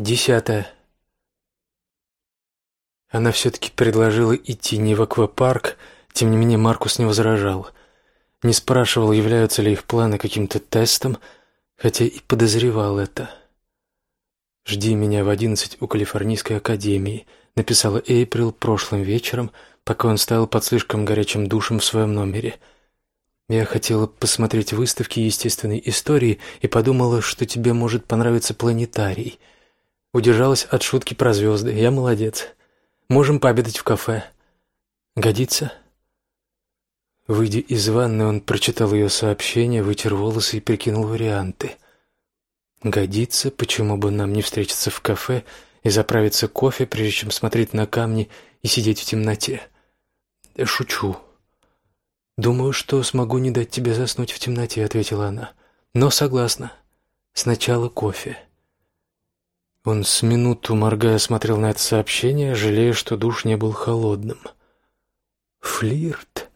Десятое. Она все-таки предложила идти не в аквапарк, тем не менее Маркус не возражал. Не спрашивал, являются ли их планы каким-то тестом, хотя и подозревал это. «Жди меня в одиннадцать у Калифорнийской академии», — написала Эйприл прошлым вечером, пока он стоял под слишком горячим душем в своем номере. «Я хотела посмотреть выставки естественной истории и подумала, что тебе может понравиться планетарий». Удержалась от шутки про звезды. Я молодец. Можем пообедать в кафе. Годится?» Выйдя из ванны, он прочитал ее сообщение, вытер волосы и прикинул варианты. «Годится, почему бы нам не встретиться в кафе и заправиться кофе, прежде чем смотреть на камни и сидеть в темноте?» «Шучу». «Думаю, что смогу не дать тебе заснуть в темноте», — ответила она. «Но согласна. Сначала кофе». Он с минуту, моргая, смотрел на это сообщение, жалея, что душ не был холодным. «Флирт.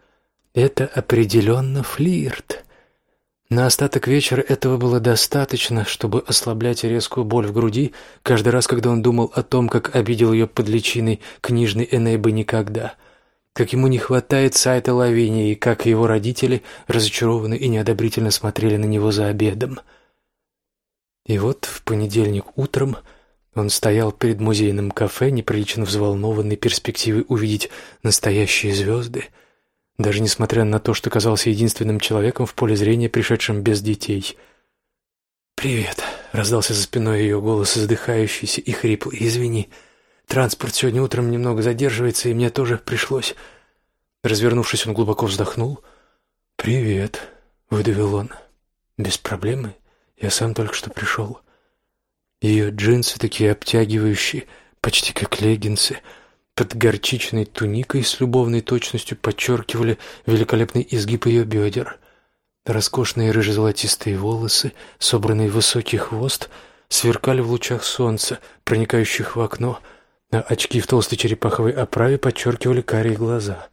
Это определенно флирт». На остаток вечера этого было достаточно, чтобы ослаблять резкую боль в груди каждый раз, когда он думал о том, как обидел ее под личиной книжной Энейбы никогда, как ему не хватает сайта Лавинии и как его родители разочарованно и неодобрительно смотрели на него за обедом. И вот в понедельник утром он стоял перед музейным кафе, неприлично взволнованный перспективой увидеть настоящие звезды, даже несмотря на то, что казался единственным человеком в поле зрения, пришедшим без детей. «Привет», — раздался за спиной ее голос, задыхающийся и хриплый. «Извини, транспорт сегодня утром немного задерживается, и мне тоже пришлось...» Развернувшись, он глубоко вздохнул. «Привет», — выдавил он. «Без проблемы. Я сам только что пришел». Ее джинсы такие обтягивающие, почти как леггинсы, под горчичной туникой с любовной точностью подчеркивали великолепный изгиб ее бедер. Роскошные рыжезолотистые волосы, собранный высокий хвост, сверкали в лучах солнца, проникающих в окно, а очки в толстой черепаховой оправе подчеркивали карие глаза.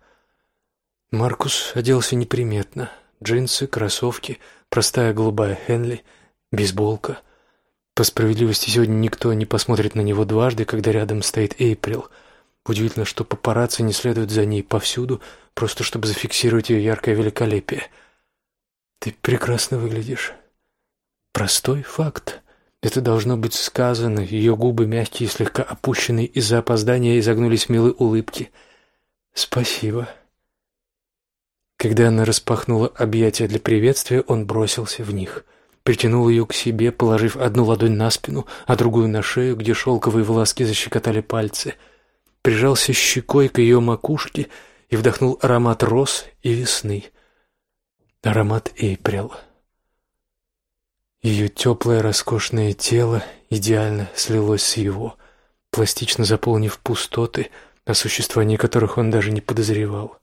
Маркус оделся неприметно. Джинсы, кроссовки, простая голубая Хенли, бейсболка — по справедливости, сегодня никто не посмотрит на него дважды, когда рядом стоит Эйприл. Удивительно, что папарацци не следуют за ней повсюду, просто чтобы зафиксировать ее яркое великолепие. Ты прекрасно выглядишь. Простой факт. Это должно быть сказано. Ее губы мягкие, слегка опущенные из-за опоздания, изогнулись в милой улыбки. Спасибо. Когда она распахнула объятия для приветствия, он бросился в них — притянул ее к себе, положив одну ладонь на спину, а другую на шею, где шелковые волоски защекотали пальцы. Прижался щекой к ее макушке и вдохнул аромат роз и весны. Аромат Эйприл. Ее теплое роскошное тело идеально слилось с его, пластично заполнив пустоты, о существовании которых он даже не подозревал.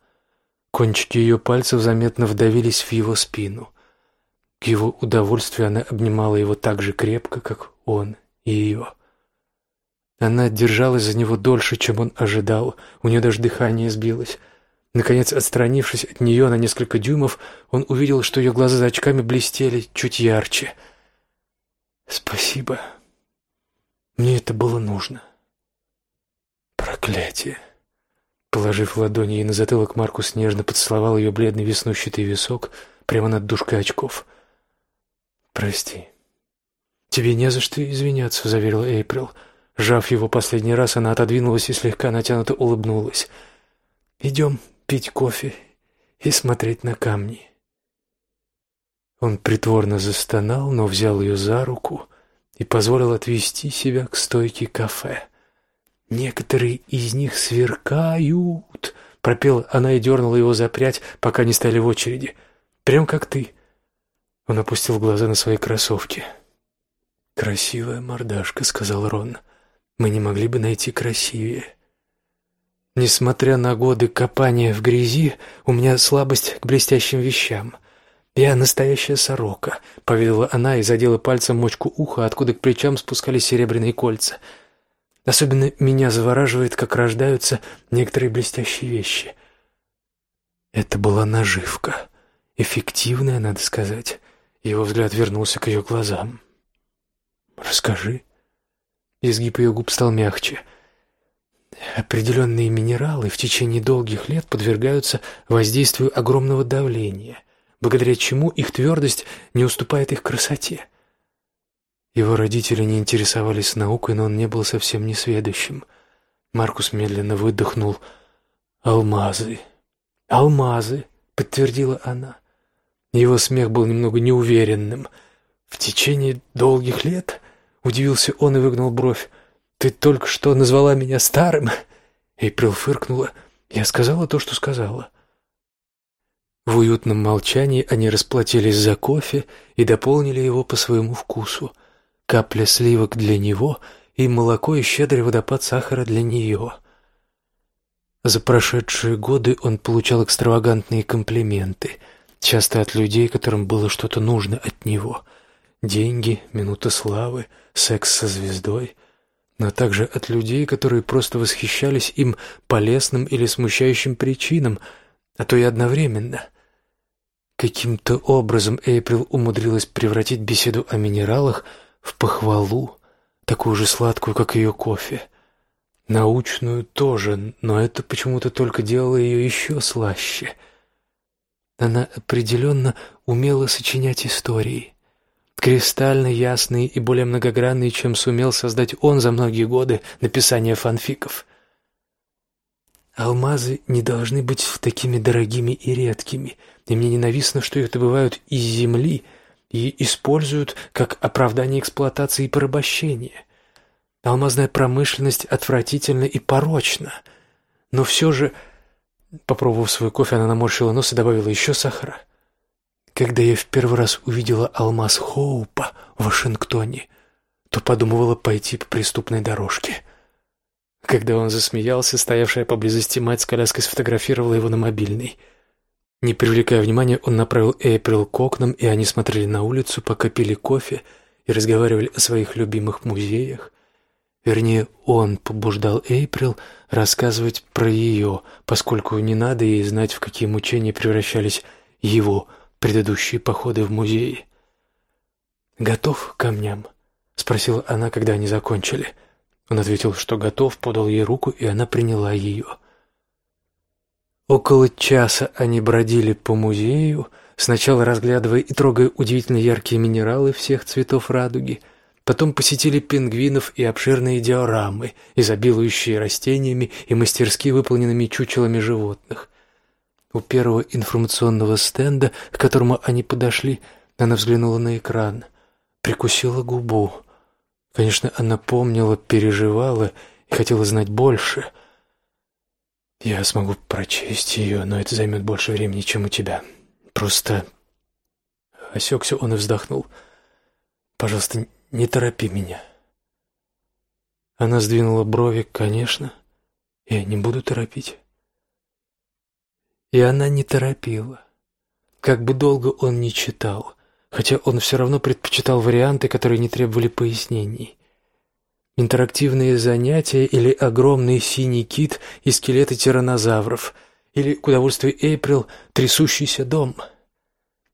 Кончики ее пальцев заметно вдавились в его спину — к его удовольствию она обнимала его так же крепко, как он и ее. Она держалась за него дольше, чем он ожидал, у нее даже дыхание сбилось. Наконец, отстранившись от нее на несколько дюймов, он увидел, что ее глаза за очками блестели чуть ярче. «Спасибо. Мне это было нужно». «Проклятие!» Положив ладони ей на затылок, Маркус нежно поцеловал ее бледный веснущатый висок прямо над дужкой очков — «Прости». «Тебе не за что извиняться», — заверила Эйприл. Сжав его последний раз, она отодвинулась и слегка натянуто улыбнулась. «Идем пить кофе и смотреть на камни». Он притворно застонал, но взял ее за руку и позволил отвести себя к стойке кафе. «Некоторые из них сверкают», — пропела она и дернула его за прядь, пока не стали в очереди. «Прям как ты». Он опустил глаза на свои кроссовки. «Красивая мордашка», — сказал Рон. «Мы не могли бы найти красивее». «Несмотря на годы копания в грязи, у меня слабость к блестящим вещам. Я настоящая сорока», — поведала она и задела пальцем мочку уха, откуда к плечам спускались серебряные кольца. «Особенно меня завораживает, как рождаются некоторые блестящие вещи». Это была наживка. Эффективная, надо сказать. Его взгляд вернулся к ее глазам. «Расскажи». Изгиб ее губ стал мягче. Определенные минералы в течение долгих лет подвергаются воздействию огромного давления, благодаря чему их твердость не уступает их красоте. Его родители не интересовались наукой, но он не был совсем несведущим. Маркус медленно выдохнул. «Алмазы! Алмазы!» — подтвердила она. Его смех был немного неуверенным. «В течение долгих лет?» — удивился он и выгнал бровь. «Ты только что назвала меня старым?» Эйприл фыркнула. «Я сказала то, что сказала». В уютном молчании они расплатились за кофе и дополнили его по своему вкусу — капля сливок для него и молоко и щедрый водопад сахара для нее. За прошедшие годы он получал экстравагантные комплименты, часто от людей, которым было что-то нужно от него. Деньги, минута славы, секс со звездой, но также от людей, которые просто восхищались им по лесным или смущающим причинам, а то и одновременно — Каким-то образом Эйприл умудрилась превратить беседу о минералах в похвалу, такую же сладкую, как ее кофе. Научную тоже, но это почему-то только делало ее еще слаще. Она определенно умела сочинять истории, кристально ясные и более многогранные, чем сумел создать он за многие годы написания фанфиков. Алмазы не должны быть такими дорогими и редкими, и мне ненавистно, что их добывают из земли — и используют как оправдание эксплуатации и порабощения. Алмазная промышленность отвратительна и порочна, но все же, попробовав свой кофе, она наморщила нос и добавила еще сахара. Когда я в первый раз увидела алмаз Хоупа в Вашингтоне, то подумывала пойти по преступной дорожке. Когда он засмеялся, стоявшая поблизости мать с коляской сфотографировала его на мобильный — не привлекая внимания, он направил Эйприл к окнам, и они смотрели на улицу, пока пили кофе и разговаривали о своих любимых музеях. Вернее, он побуждал Эйприл рассказывать про ее, поскольку не надо ей знать, в какие мучения превращались его предыдущие походы в музеи. «Готов к камням?» — спросила она, когда они закончили. Он ответил, что готов, подал ей руку, и она приняла ее — Около часа они бродили по музею, сначала разглядывая и трогая удивительно яркие минералы всех цветов радуги, потом посетили пингвинов и обширные диорамы, изобилующие растениями и мастерски выполненными чучелами животных. У первого информационного стенда, к которому они подошли, она взглянула на экран, прикусила губу. Конечно, она помнила, переживала и хотела знать больше — я смогу прочесть ее, но это займет больше времени, чем у тебя. Просто...» Осекся он и вздохнул. «Пожалуйста, не торопи меня». Она сдвинула брови. «Конечно, я не буду торопить». И она не торопила. Как бы долго он ни читал, хотя он все равно предпочитал варианты, которые не требовали пояснений интерактивные занятия или огромный синий кит и скелеты тираннозавров, или, к удовольствию Эйприл, трясущийся дом.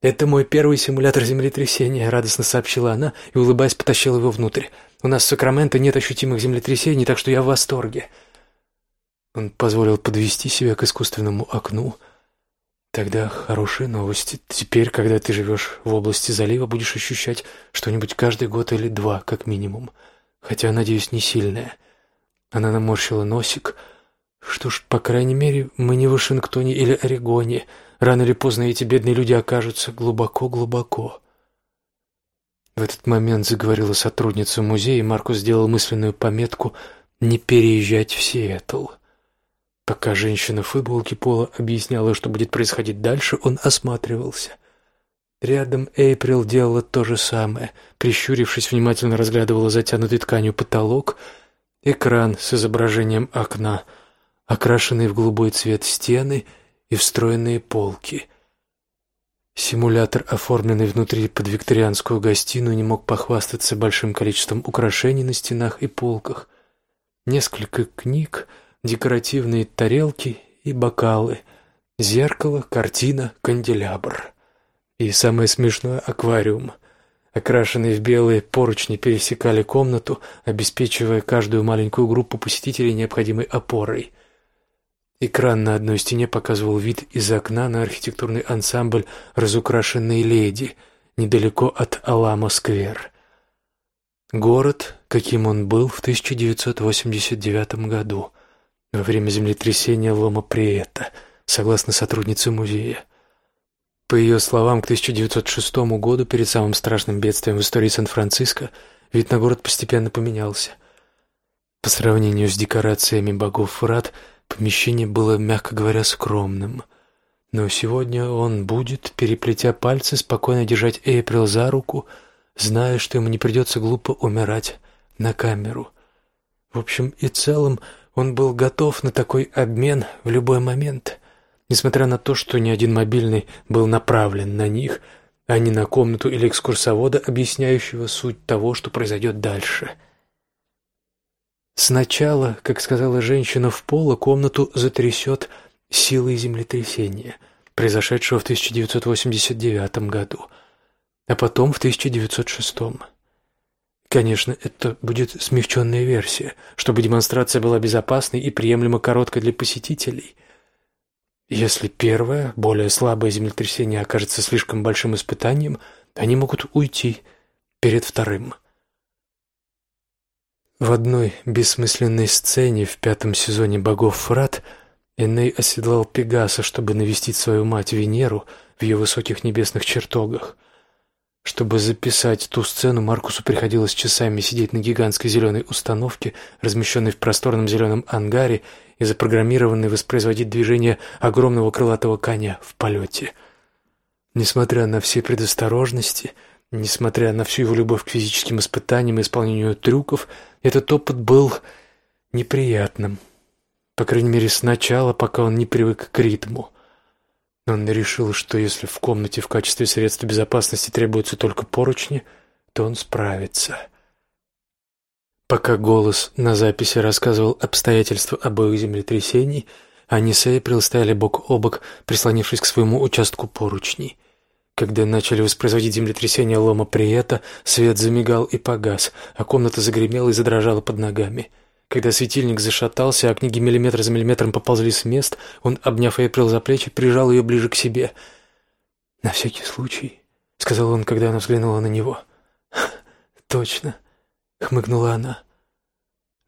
«Это мой первый симулятор землетрясения», — радостно сообщила она и, улыбаясь, потащила его внутрь. «У нас в Сакраменто нет ощутимых землетрясений, так что я в восторге». Он позволил подвести себя к искусственному окну. «Тогда хорошие новости. Теперь, когда ты живешь в области залива, будешь ощущать что-нибудь каждый год или два, как минимум» хотя, надеюсь, не сильная. Она наморщила носик. Что ж, по крайней мере, мы не в Вашингтоне или Орегоне. Рано или поздно эти бедные люди окажутся глубоко-глубоко. В этот момент заговорила сотрудница музея, и Маркус сделал мысленную пометку «не переезжать в Сиэтл». Пока женщина в футболке Пола объясняла, что будет происходить дальше, он осматривался. Рядом Эйприл делала то же самое. Прищурившись, внимательно разглядывала затянутый тканью потолок, экран с изображением окна, окрашенные в голубой цвет стены и встроенные полки. Симулятор, оформленный внутри под викторианскую гостиную, не мог похвастаться большим количеством украшений на стенах и полках. Несколько книг, декоративные тарелки и бокалы, зеркало, картина, канделябр. И самое смешное — аквариум. Окрашенные в белые поручни пересекали комнату, обеспечивая каждую маленькую группу посетителей необходимой опорой. Экран на одной стене показывал вид из окна на архитектурный ансамбль «Разукрашенные леди» недалеко от Алама-сквер. Город, каким он был в 1989 году, во время землетрясения Лома Приета, согласно сотруднице музея. По ее словам, к 1906 году, перед самым страшным бедствием в истории Сан-Франциско, вид на город постепенно поменялся. По сравнению с декорациями богов Фрат, помещение было, мягко говоря, скромным. Но сегодня он будет, переплетя пальцы, спокойно держать Эйприл за руку, зная, что ему не придется глупо умирать на камеру. В общем и целом, он был готов на такой обмен в любой момент — Несмотря на то, что ни один мобильный был направлен на них, а не на комнату или экскурсовода, объясняющего суть того, что произойдет дальше. Сначала, как сказала женщина в поло, комнату затрясет силой землетрясения, произошедшего в 1989 году, а потом в 1906. Конечно, это будет смягченная версия, чтобы демонстрация была безопасной и приемлемо короткой для посетителей – если первое, более слабое землетрясение окажется слишком большим испытанием, они могут уйти перед вторым. В одной бессмысленной сцене в пятом сезоне «Богов Фрат» Эней оседлал Пегаса, чтобы навестить свою мать Венеру в ее высоких небесных чертогах. Чтобы записать ту сцену, Маркусу приходилось часами сидеть на гигантской зеленой установке, размещенной в просторном зеленом ангаре и запрограммированной воспроизводить движение огромного крылатого коня в полете. Несмотря на все предосторожности, несмотря на всю его любовь к физическим испытаниям и исполнению трюков, этот опыт был неприятным. По крайней мере, сначала, пока он не привык к ритму. Он решил, что если в комнате в качестве средства безопасности требуются только поручни, то он справится. Пока голос на записи рассказывал обстоятельства обоих землетрясений, они с Эйприл стояли бок о бок, прислонившись к своему участку поручней. Когда начали воспроизводить землетрясение лома Приета, свет замигал и погас, а комната загремела и задрожала под ногами. Когда светильник зашатался, а книги миллиметр за миллиметром поползли с мест, он, обняв Эйприл за плечи, прижал ее ближе к себе. «На всякий случай», — сказал он, когда она взглянула на него. «Точно», — хмыкнула она.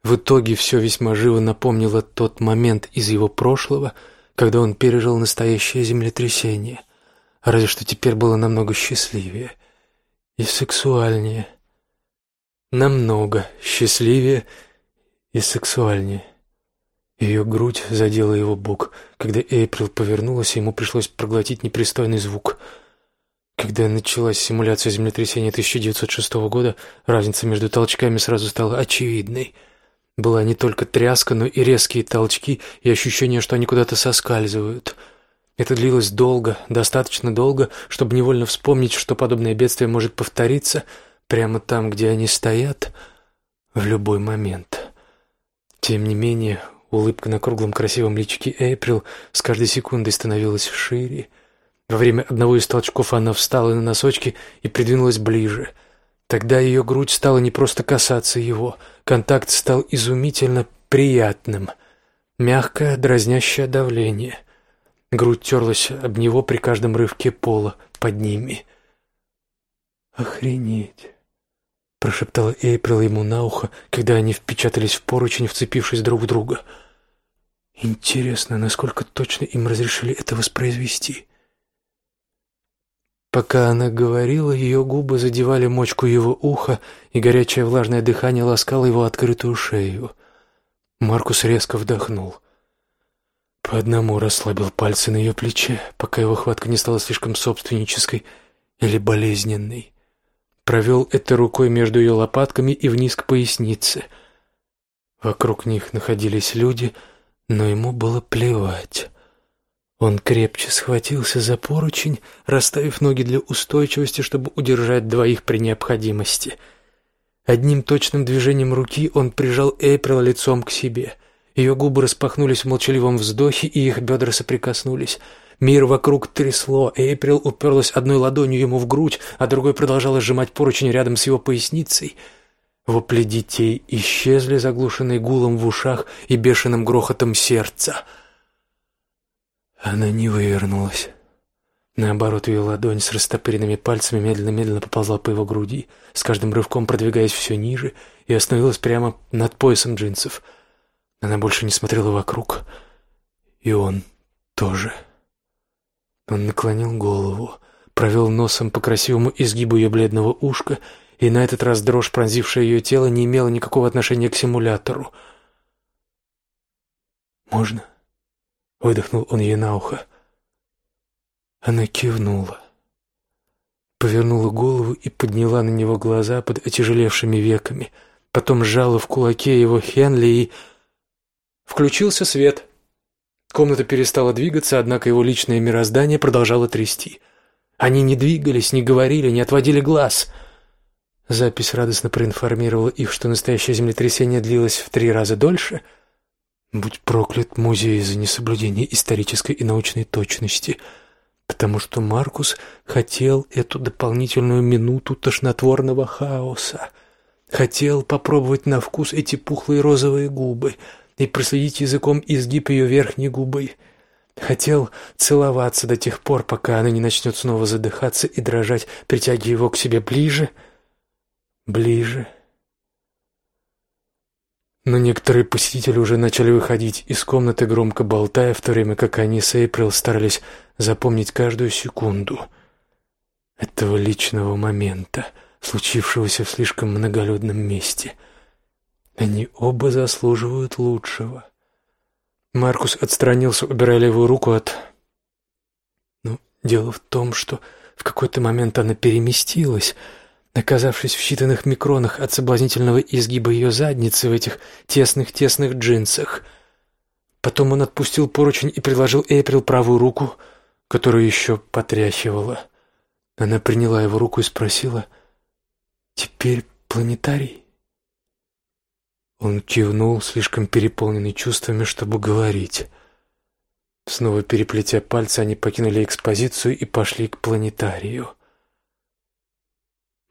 В итоге все весьма живо напомнило тот момент из его прошлого, когда он пережил настоящее землетрясение. Разве что теперь было намного счастливее и сексуальнее. Намного счастливее и сексуальнее. Ее грудь задела его бок. Когда Эйприл повернулась, ему пришлось проглотить непристойный звук — когда началась симуляция землетрясения 1906 года, разница между толчками сразу стала очевидной. Была не только тряска, но и резкие толчки и ощущение, что они куда-то соскальзывают. Это длилось долго, достаточно долго, чтобы невольно вспомнить, что подобное бедствие может повториться прямо там, где они стоят, в любой момент. Тем не менее, улыбка на круглом красивом личике Эйприл с каждой секундой становилась шире, во время одного из толчков она встала на носочки и придвинулась ближе. Тогда ее грудь стала не просто касаться его, контакт стал изумительно приятным. Мягкое, дразнящее давление. Грудь терлась об него при каждом рывке пола под ними. «Охренеть!» — прошептала Эйприл ему на ухо, когда они впечатались в поручень, вцепившись друг в друга. «Интересно, насколько точно им разрешили это воспроизвести?» Пока она говорила, ее губы задевали мочку его уха, и горячее влажное дыхание ласкало его открытую шею. Маркус резко вдохнул. По одному расслабил пальцы на ее плече, пока его хватка не стала слишком собственнической или болезненной. Провел этой рукой между ее лопатками и вниз к пояснице. Вокруг них находились люди, но ему было плевать. Он крепче схватился за поручень, расставив ноги для устойчивости, чтобы удержать двоих при необходимости. Одним точным движением руки он прижал Эйприл лицом к себе. Ее губы распахнулись в молчаливом вздохе, и их бедра соприкоснулись. Мир вокруг трясло, Эйприл уперлась одной ладонью ему в грудь, а другой продолжала сжимать поручень рядом с его поясницей. Вопли детей исчезли, заглушенные гулом в ушах и бешеным грохотом сердца. Она не вывернулась. Наоборот, ее ладонь с растопыренными пальцами медленно-медленно поползла по его груди, с каждым рывком продвигаясь все ниже, и остановилась прямо над поясом джинсов. Она больше не смотрела вокруг, и он тоже. Он наклонил голову, провел носом по красивому изгибу ее бледного ушка, и на этот раз дрожь, пронзившая ее тело, не имела никакого отношения к симулятору. «Можно?» — выдохнул он ей на ухо. Она кивнула, повернула голову и подняла на него глаза под отяжелевшими веками, потом сжала в кулаке его Хенли и... Включился свет. Комната перестала двигаться, однако его личное мироздание продолжало трясти. Они не двигались, не говорили, не отводили глаз. Запись радостно проинформировала их, что настоящее землетрясение длилось в три раза дольше. Будь проклят музей за несоблюдение исторической и научной точности — потому что Маркус хотел эту дополнительную минуту тошнотворного хаоса. Хотел попробовать на вкус эти пухлые розовые губы и проследить языком изгиб ее верхней губы. Хотел целоваться до тех пор, пока она не начнет снова задыхаться и дрожать, притягивая его к себе ближе, ближе. Но некоторые посетители уже начали выходить из комнаты, громко болтая, в то время как они с Эйприл старались запомнить каждую секунду этого личного момента, случившегося в слишком многолюдном месте. Они оба заслуживают лучшего. Маркус отстранился, убирая левую руку от... Ну, дело в том, что в какой-то момент она переместилась — оказавшись в считанных микронах от соблазнительного изгиба ее задницы в этих тесных-тесных джинсах. Потом он отпустил поручень и предложил Эйприл правую руку, которую еще потряхивала. Она приняла его руку и спросила, «Теперь планетарий?» Он кивнул, слишком переполненный чувствами, чтобы говорить. Снова переплетя пальцы, они покинули экспозицию и пошли к планетарию.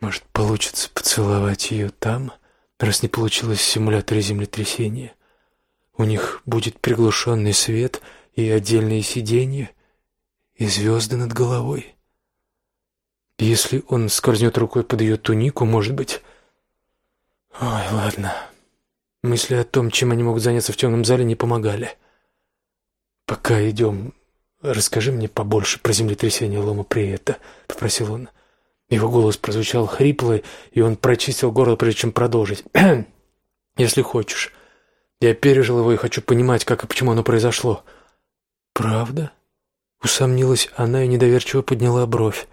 Может, получится поцеловать ее там, раз не получилось в симуляторе землетрясения. У них будет приглушенный свет и отдельные сиденья, и звезды над головой. Если он скользнет рукой под ее тунику, может быть... Ой, ладно. Мысли о том, чем они могут заняться в темном зале, не помогали. «Пока идем, расскажи мне побольше про землетрясение Лома Приета», — попросил он. Его голос прозвучал хрипло, и он прочистил горло, прежде чем продолжить. «Если хочешь. Я пережил его и хочу понимать, как и почему оно произошло». «Правда?» Усомнилась она и недоверчиво подняла бровь.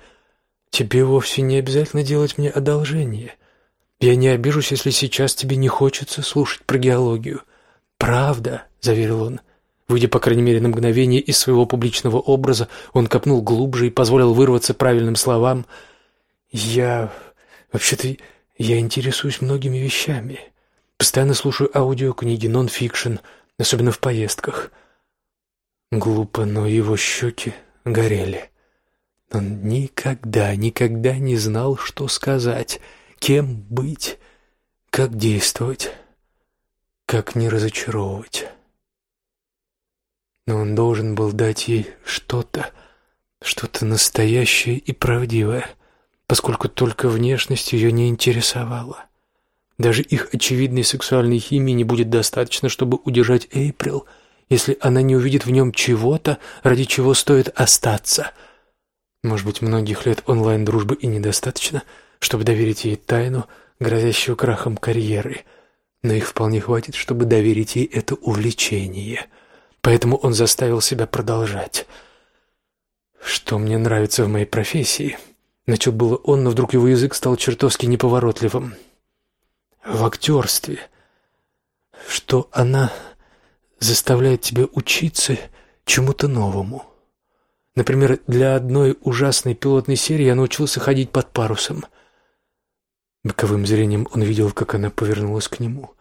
«Тебе вовсе не обязательно делать мне одолжение. Я не обижусь, если сейчас тебе не хочется слушать про геологию». «Правда», — заверил он. Выйдя, по крайней мере, на мгновение из своего публичного образа, он копнул глубже и позволил вырваться правильным словам — я... Вообще-то я интересуюсь многими вещами. Постоянно слушаю аудиокниги, нон-фикшн, особенно в поездках. Глупо, но его щеки горели. Он никогда, никогда не знал, что сказать, кем быть, как действовать, как не разочаровывать. Но он должен был дать ей что-то, что-то настоящее и правдивое — поскольку только внешность ее не интересовала. Даже их очевидной сексуальной химии не будет достаточно, чтобы удержать Эйприл, если она не увидит в нем чего-то, ради чего стоит остаться. Может быть, многих лет онлайн-дружбы и недостаточно, чтобы доверить ей тайну, грозящую крахом карьеры, но их вполне хватит, чтобы доверить ей это увлечение. Поэтому он заставил себя продолжать. Что мне нравится в моей профессии — Начал было он, но вдруг его язык стал чертовски неповоротливым. В актерстве. Что она заставляет тебя учиться чему-то новому. Например, для одной ужасной пилотной серии я научился ходить под парусом. Боковым зрением он видел, как она повернулась к нему.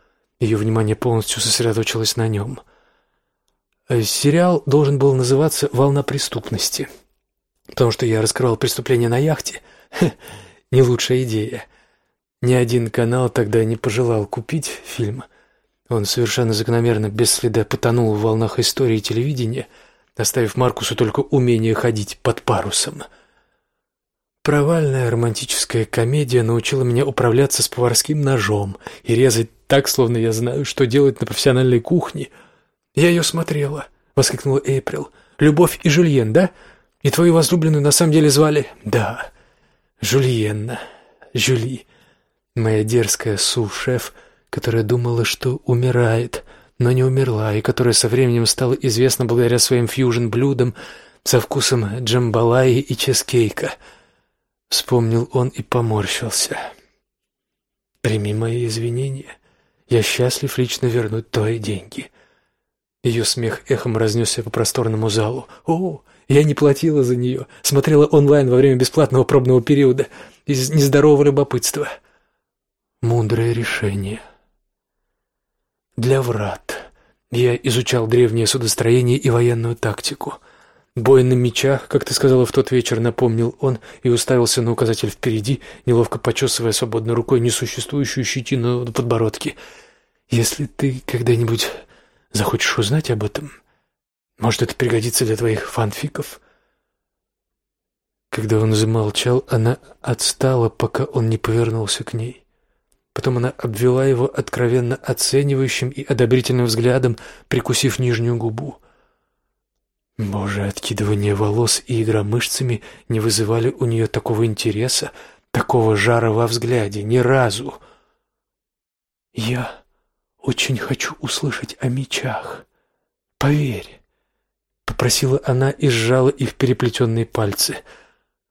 Ее внимание полностью сосредоточилось на нем. Э, сериал должен был называться «Волна преступности», потому что я раскрывал преступления на яхте. Не лучшая идея. Ни один канал тогда не пожелал купить фильм. Он совершенно закономерно, без следа потонул в волнах истории телевидения, оставив Маркусу только умение ходить под парусом. Провальная романтическая комедия научила меня управляться с поварским ножом и резать так, словно я знаю, что делать на профессиональной кухне. Я ее смотрела, воскликнула Эйприл. Любовь и Жюльен, да? И твою возлюбленную на самом деле звали? Да. Жюльенна. Жюли. Моя дерзкая су-шеф, которая думала, что умирает, но не умерла, и которая со временем стала известна благодаря своим фьюжн-блюдам со вкусом джамбалаи и чизкейка. Вспомнил он и поморщился. «Прими мои извинения. Я счастлив лично вернуть твои деньги». Ее смех эхом разнесся по просторному залу. «О, я не платила за нее. Смотрела онлайн во время бесплатного пробного периода. Из нездорового любопытства». Мудрое решение. Для врат. Я изучал древнее судостроение и военную тактику. Бой на мечах, как ты сказала в тот вечер, напомнил он и уставился на указатель впереди, неловко почесывая свободной рукой несуществующую щетину на подбородке. Если ты когда-нибудь захочешь узнать об этом, может, это пригодится для твоих фанфиков. Когда он замолчал, она отстала, пока он не повернулся к ней. Потом она обвела его откровенно оценивающим и одобрительным взглядом, прикусив нижнюю губу. Боже, откидывание волос и игра мышцами не вызывали у нее такого интереса, такого жара во взгляде ни разу. Я очень хочу услышать о мечах. Поверь, попросила она и сжала их переплетенные пальцы.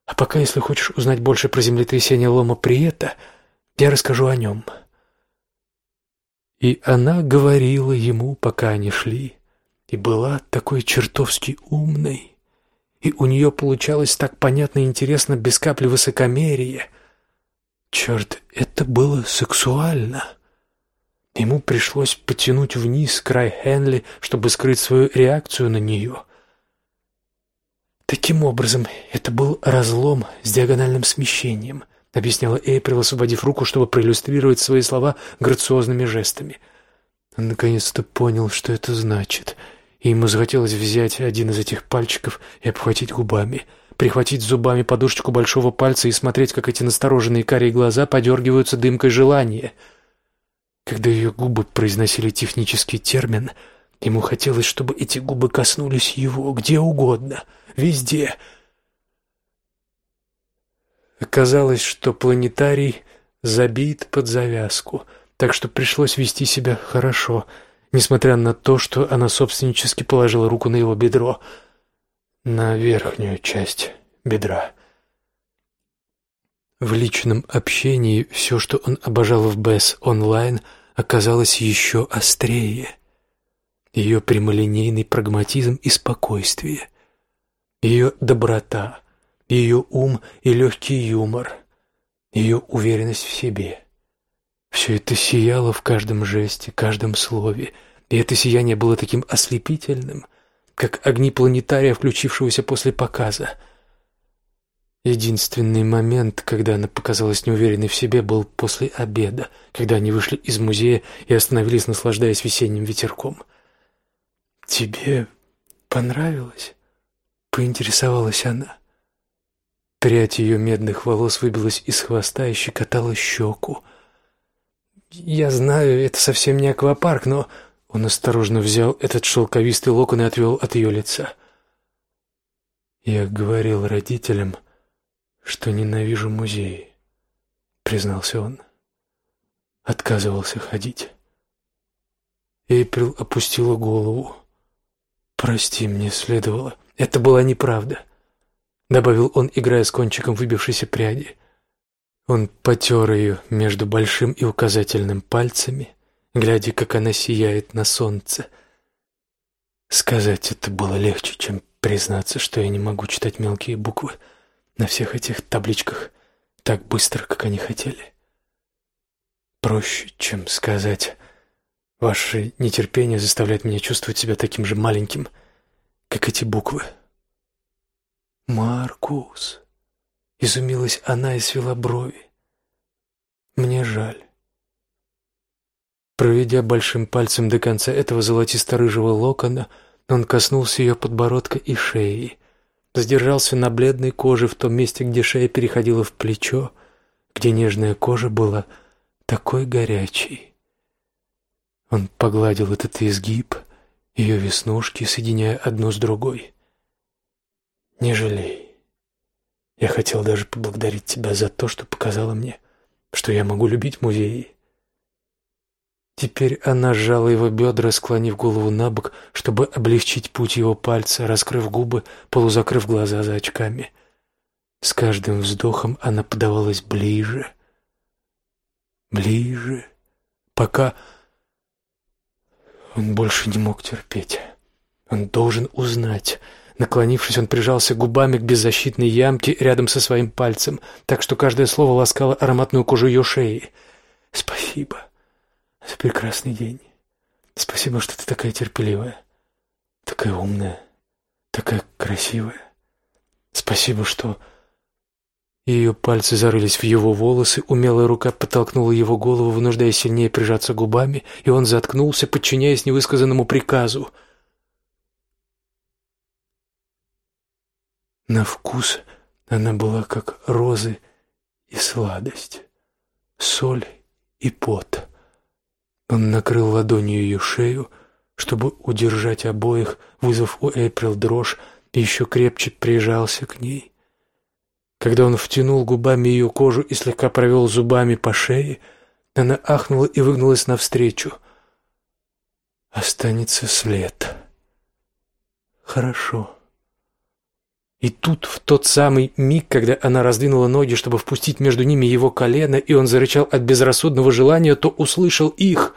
А пока, если хочешь узнать больше про землетрясение Лома Приета, я расскажу о нем». И она говорила ему, пока они шли, и была такой чертовски умной, и у нее получалось так понятно и интересно, без капли высокомерия. Черт, это было сексуально. Ему пришлось потянуть вниз край Хенли, чтобы скрыть свою реакцию на нее. Таким образом, это был разлом с диагональным смещением — объясняла Эйприл, освободив руку, чтобы проиллюстрировать свои слова грациозными жестами. Он наконец-то понял, что это значит, и ему захотелось взять один из этих пальчиков и обхватить губами, прихватить зубами подушечку большого пальца и смотреть, как эти настороженные карие глаза подергиваются дымкой желания. Когда ее губы произносили технический термин, ему хотелось, чтобы эти губы коснулись его где угодно, везде — Оказалось, что планетарий забит под завязку, так что пришлось вести себя хорошо, несмотря на то, что она собственнически положила руку на его бедро, на верхнюю часть бедра. В личном общении все, что он обожал в Бэс онлайн, оказалось еще острее. Ее прямолинейный прагматизм и спокойствие, ее доброта — ее ум и легкий юмор, ее уверенность в себе. Все это сияло в каждом жесте, каждом слове, и это сияние было таким ослепительным, как огни планетария, включившегося после показа. Единственный момент, когда она показалась неуверенной в себе, был после обеда, когда они вышли из музея и остановились, наслаждаясь весенним ветерком. «Тебе понравилось?» — поинтересовалась она. Прядь ее медных волос выбилась из хвоста и щекотала щеку. «Я знаю, это совсем не аквапарк, но...» Он осторожно взял этот шелковистый локон и отвел от ее лица. «Я говорил родителям, что ненавижу музеи», — признался он. Отказывался ходить. Эйприл опустила голову. «Прости, мне следовало. Это была неправда добавил он, играя с кончиком выбившейся пряди. Он потер ее между большим и указательным пальцами, глядя, как она сияет на солнце. Сказать это было легче, чем признаться, что я не могу читать мелкие буквы на всех этих табличках так быстро, как они хотели. Проще, чем сказать Ваше нетерпение заставляет меня чувствовать себя таким же маленьким, как эти буквы. «Маркус!» — изумилась она и свела брови. «Мне жаль». Проведя большим пальцем до конца этого золотисто-рыжего локона, он коснулся ее подбородка и шеи, задержался на бледной коже в том месте, где шея переходила в плечо, где нежная кожа была такой горячей. Он погладил этот изгиб, ее веснушки, соединяя одну с другой. «Не жалей. Я хотел даже поблагодарить тебя за то, что показала мне, что я могу любить музеи Теперь она сжала его бедра, склонив голову на бок, чтобы облегчить путь его пальца, раскрыв губы, полузакрыв глаза за очками. С каждым вздохом она подавалась ближе, ближе, пока он больше не мог терпеть. Он должен узнать. Наклонившись, он прижался губами к беззащитной ямке рядом со своим пальцем, так что каждое слово ласкало ароматную кожу ее шеи. «Спасибо», за прекрасный день. Спасибо, что ты такая терпеливая, такая умная, такая красивая. Спасибо, что... Ее пальцы зарылись в его волосы, умелая рука подтолкнула его голову, вынуждая сильнее прижаться губами, и он заткнулся, подчиняясь невысказанному приказу. На вкус она была как розы и сладость, соль и пот. Он накрыл ладонью ее шею, чтобы удержать обоих, вызвав у Эйприл дрожь, и еще крепче прижался к ней. Когда он втянул губами ее кожу и слегка провел зубами по шее, она ахнула и выгнулась навстречу. «Останется след». «Хорошо». И тут, в тот самый миг, когда она раздвинула ноги, чтобы впустить между ними его колено, и он зарычал от безрассудного желания, то услышал их.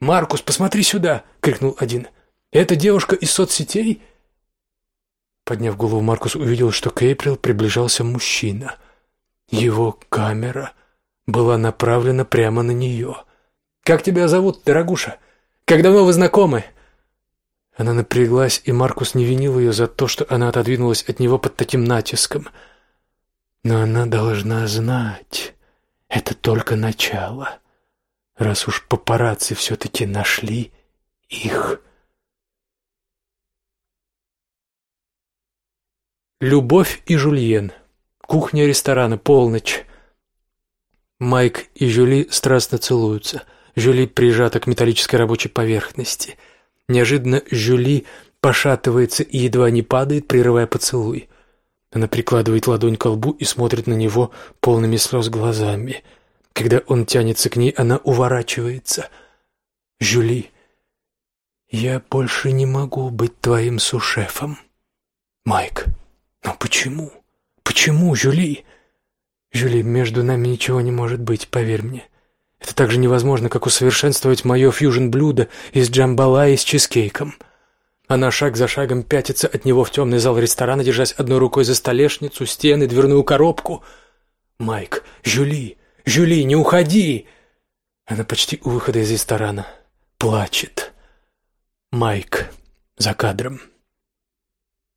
«Маркус, посмотри сюда!» — крикнул один. «Это девушка из соцсетей?» Подняв голову, Маркус увидел, что к Эйприл приближался мужчина. Его камера была направлена прямо на нее. «Как тебя зовут, дорогуша? Как давно вы знакомы?» Она напряглась, и Маркус не винил ее за то, что она отодвинулась от него под таким натиском. Но она должна знать, это только начало, раз уж папарацци все-таки нашли их. Любовь и Жульен. Кухня ресторана, полночь. Майк и Жюли страстно целуются. Жюли прижата к металлической рабочей поверхности — Неожиданно Жюли пошатывается и едва не падает, прерывая поцелуй. Она прикладывает ладонь к лбу и смотрит на него полными слез глазами. Когда он тянется к ней, она уворачивается. «Жюли, я больше не могу быть твоим сушефом». «Майк, но почему? Почему, Жюли?» «Жюли, между нами ничего не может быть, поверь мне. Это так же невозможно, как усовершенствовать мое фьюжн-блюдо из джамбалаи с чизкейком. Она шаг за шагом пятится от него в темный зал ресторана, держась одной рукой за столешницу, стены, дверную коробку. «Майк! Жюли! Жюли, не уходи!» Она почти у выхода из ресторана. Плачет. Майк за кадром.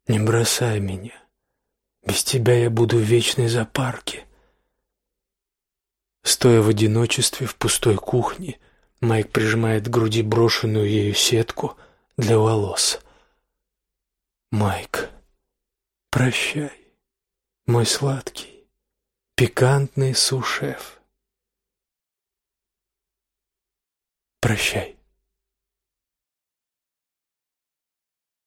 «Не бросай меня. Без тебя я буду в вечной запарке». Стоя в одиночестве в пустой кухне, Майк прижимает к груди брошенную ею сетку для волос. «Майк, прощай, мой сладкий, пикантный сушеф. Прощай».